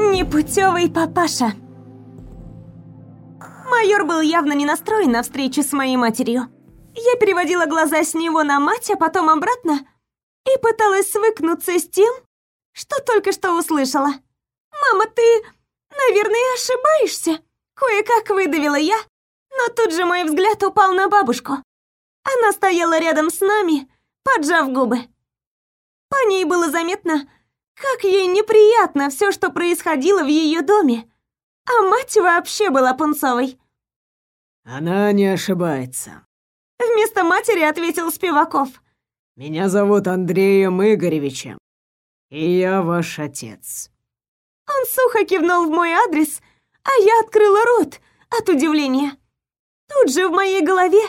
Непутевый папаша. Майор был явно не настроен на встречу с моей матерью. Я переводила глаза с него на мать, а потом обратно, и пыталась свыкнуться с тем, что только что услышала. «Мама, ты, наверное, ошибаешься?» Кое-как выдавила я, но тут же мой взгляд упал на бабушку. Она стояла рядом с нами, поджав губы. По ней было заметно, как ей неприятно все, что происходило в ее доме. А мать вообще была пунцовой. Она не ошибается. Вместо матери ответил Спиваков. Меня зовут Андреем Игоревичем, и я ваш отец. Он сухо кивнул в мой адрес, а я открыла рот от удивления. Тут же в моей голове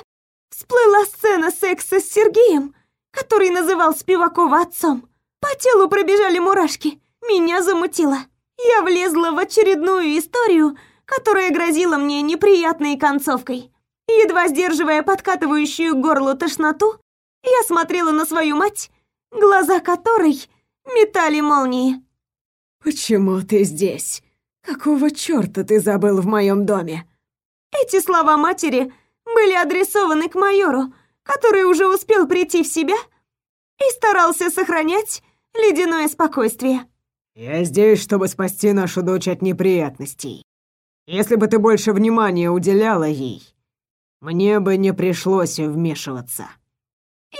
всплыла сцена секса с Сергеем, который называл Спивакова отцом. По телу пробежали мурашки, меня замутило. Я влезла в очередную историю, которая грозила мне неприятной концовкой. Едва сдерживая подкатывающую горло тошноту, я смотрела на свою мать, глаза которой метали молнии. «Почему ты здесь? Какого чёрта ты забыл в моем доме?» Эти слова матери были адресованы к майору, который уже успел прийти в себя и старался сохранять ледяное спокойствие. «Я здесь, чтобы спасти нашу дочь от неприятностей. Если бы ты больше внимания уделяла ей, мне бы не пришлось вмешиваться».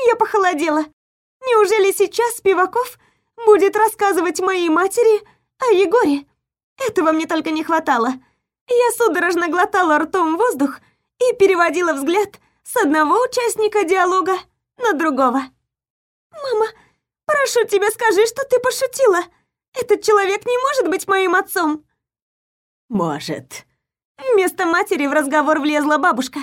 Я похолодела. Неужели сейчас Пиваков будет рассказывать моей матери о Егоре? Этого мне только не хватало. Я судорожно глотала ртом воздух и переводила взгляд с одного участника диалога на другого. «Мама, прошу тебя, скажи, что ты пошутила. Этот человек не может быть моим отцом». «Может». Вместо матери в разговор влезла бабушка.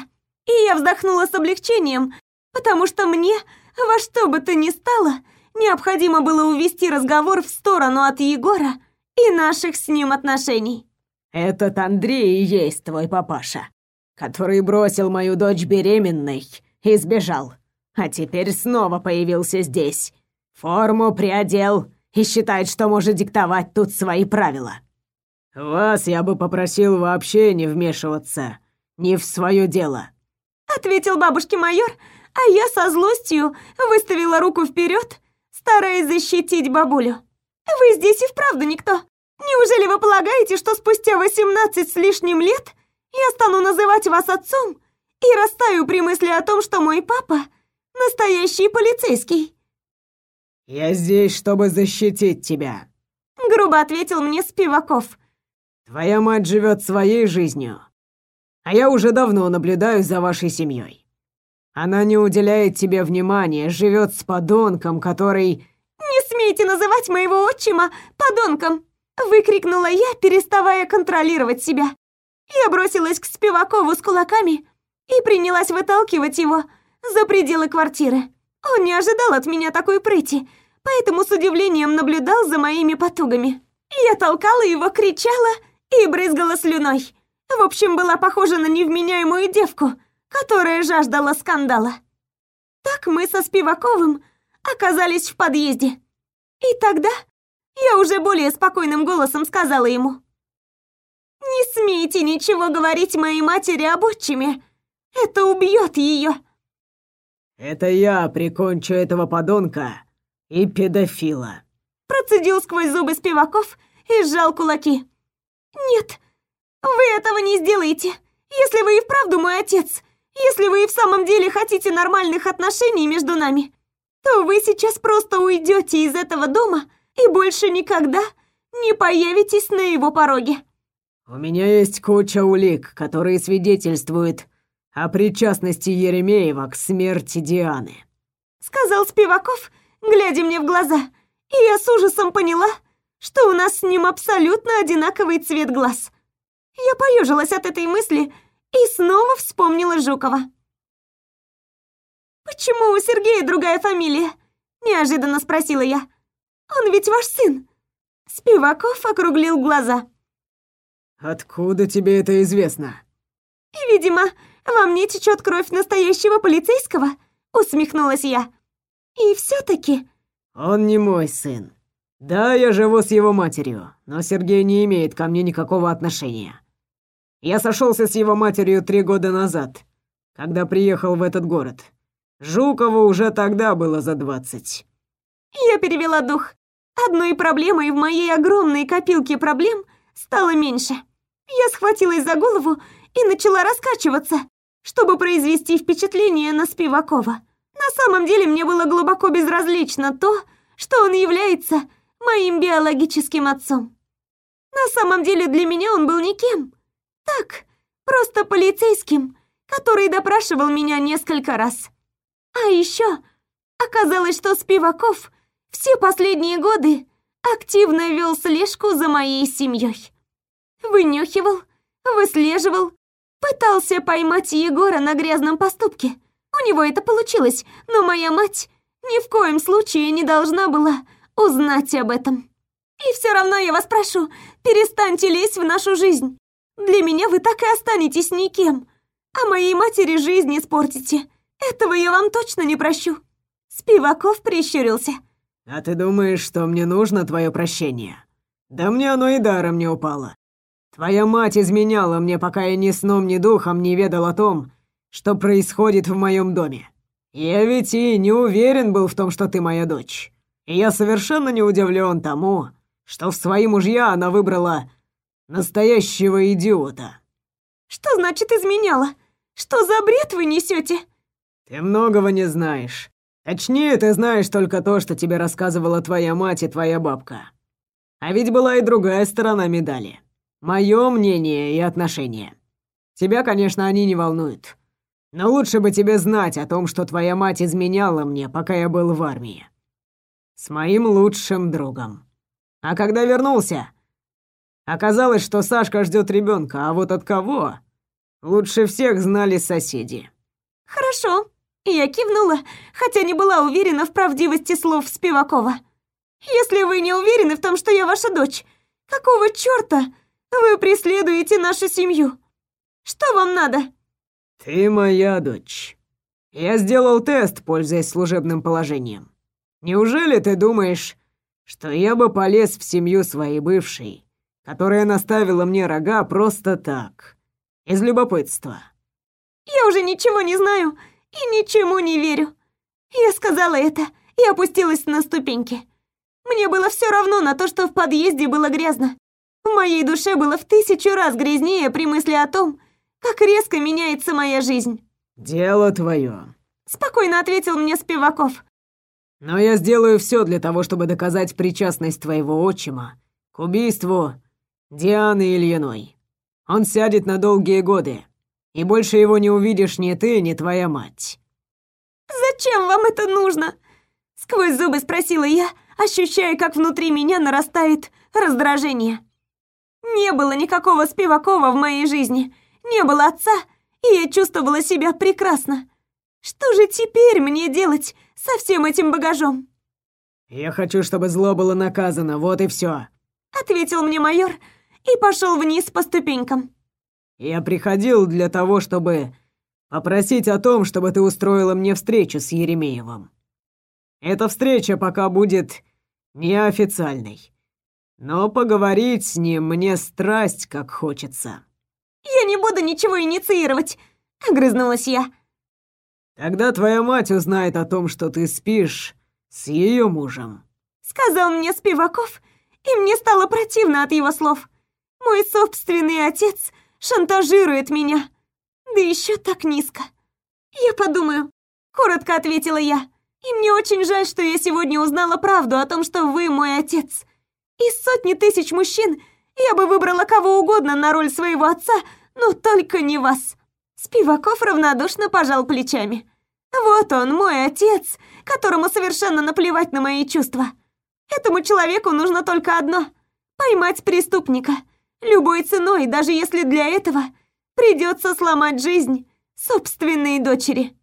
И я вздохнула с облегчением, потому что мне во что бы то ни стало необходимо было увести разговор в сторону от Егора и наших с ним отношений. «Этот Андрей и есть твой папаша, который бросил мою дочь беременной и сбежал, а теперь снова появился здесь. Форму приодел и считает, что может диктовать тут свои правила. Вас я бы попросил вообще не вмешиваться, не в свое дело», — ответил бабушке майор, а я со злостью выставила руку вперед, стараясь защитить бабулю. «Вы здесь и вправду никто. Неужели вы полагаете, что спустя 18 с лишним лет я стану называть вас отцом и растаю при мысли о том, что мой папа — настоящий полицейский?» «Я здесь, чтобы защитить тебя», — грубо ответил мне Спиваков. «Твоя мать живет своей жизнью, а я уже давно наблюдаю за вашей семьей. Она не уделяет тебе внимания, живет с подонком, который...» «Не смейте называть моего отчима подонком!» Выкрикнула я, переставая контролировать себя. Я бросилась к Спивакову с кулаками и принялась выталкивать его за пределы квартиры. Он не ожидал от меня такой прыти, поэтому с удивлением наблюдал за моими потугами. Я толкала его, кричала и брызгала слюной. В общем, была похожа на невменяемую девку — которая жаждала скандала. Так мы со Спиваковым оказались в подъезде. И тогда я уже более спокойным голосом сказала ему. «Не смейте ничего говорить моей матери об отчиме. Это убьет ее». «Это я прикончу этого подонка и педофила», процедил сквозь зубы Спиваков и сжал кулаки. «Нет, вы этого не сделаете. Если вы и вправду мой отец, если вы и в самом деле хотите нормальных отношений между нами, то вы сейчас просто уйдете из этого дома и больше никогда не появитесь на его пороге. У меня есть куча улик, которые свидетельствуют о причастности Еремеева к смерти Дианы. Сказал Спиваков, глядя мне в глаза, и я с ужасом поняла, что у нас с ним абсолютно одинаковый цвет глаз. Я поежилась от этой мысли и снова вспомнила Жукова. «Почему у Сергея другая фамилия?» – неожиданно спросила я. «Он ведь ваш сын!» Спиваков округлил глаза. «Откуда тебе это известно?» «Видимо, во мне течет кровь настоящего полицейского», – усмехнулась я. «И все таки «Он не мой сын. Да, я живу с его матерью, но Сергей не имеет ко мне никакого отношения. Я сошелся с его матерью три года назад, когда приехал в этот город. Жукову уже тогда было за двадцать. Я перевела дух. Одной проблемой в моей огромной копилке проблем стало меньше. Я схватилась за голову и начала раскачиваться, чтобы произвести впечатление на Спивакова. На самом деле мне было глубоко безразлично то, что он является моим биологическим отцом. На самом деле для меня он был никем. Так, просто полицейским, который допрашивал меня несколько раз. А еще оказалось, что Спиваков все последние годы активно вел слежку за моей семьей. Вынюхивал, выслеживал, пытался поймать Егора на грязном поступке. У него это получилось, но моя мать ни в коем случае не должна была узнать об этом. И все равно я вас прошу, перестаньте лезть в нашу жизнь. Для меня вы так и останетесь никем, а моей матери жизнь испортите. Этого я вам точно не прощу. Спиваков прищурился. А ты думаешь, что мне нужно твое прощение? Да мне оно и даром не упало. Твоя мать изменяла мне, пока я ни сном, ни духом не ведал о том, что происходит в моем доме. Я ведь и не уверен был в том, что ты моя дочь. И я совершенно не удивлен тому, что в свои мужья она выбрала настоящего идиота. Что значит изменяла? Что за бред вы несете? Ты многого не знаешь. Точнее, ты знаешь только то, что тебе рассказывала твоя мать и твоя бабка. А ведь была и другая сторона медали. Мое мнение и отношение. Тебя, конечно, они не волнуют. Но лучше бы тебе знать о том, что твоя мать изменяла мне, пока я был в армии с моим лучшим другом. А когда вернулся, оказалось, что Сашка ждет ребенка, а вот от кого? Лучше всех знали соседи. Хорошо. Я кивнула, хотя не была уверена в правдивости слов Спивакова. Если вы не уверены в том, что я ваша дочь, какого чёрта вы преследуете нашу семью? Что вам надо? Ты моя дочь. Я сделал тест, пользуясь служебным положением. Неужели ты думаешь, что я бы полез в семью своей бывшей, которая наставила мне рога просто так, из любопытства?» «Я уже ничего не знаю и ничему не верю. Я сказала это и опустилась на ступеньки. Мне было все равно на то, что в подъезде было грязно. В моей душе было в тысячу раз грязнее при мысли о том, как резко меняется моя жизнь. «Дело твое», — спокойно ответил мне Спиваков. Но я сделаю все для того, чтобы доказать причастность твоего отчима к убийству Дианы Ильиной. Он сядет на долгие годы, и больше его не увидишь ни ты, ни твоя мать». «Зачем вам это нужно?» Сквозь зубы спросила я, ощущая, как внутри меня нарастает раздражение. Не было никакого Спивакова в моей жизни, не было отца, и я чувствовала себя прекрасно. Что же теперь мне делать со всем этим багажом?» «Я хочу, чтобы зло было наказано, вот и все», — ответил мне майор и пошел вниз по ступенькам. «Я приходил для того, чтобы попросить о том, чтобы ты устроила мне встречу с Еремеевым. Эта встреча пока будет неофициальной, но поговорить с ним мне страсть как хочется». «Я не буду ничего инициировать», — огрызнулась я. Тогда твоя мать узнает о том, что ты спишь с ее мужем. Сказал мне Спиваков, и мне стало противно от его слов. Мой собственный отец шантажирует меня. Да еще так низко. Я подумаю, коротко ответила я. И мне очень жаль, что я сегодня узнала правду о том, что вы мой отец. Из сотни тысяч мужчин я бы выбрала кого угодно на роль своего отца, но только не вас. Спиваков равнодушно пожал плечами. «Вот он, мой отец, которому совершенно наплевать на мои чувства. Этому человеку нужно только одно — поймать преступника. Любой ценой, даже если для этого придется сломать жизнь собственной дочери».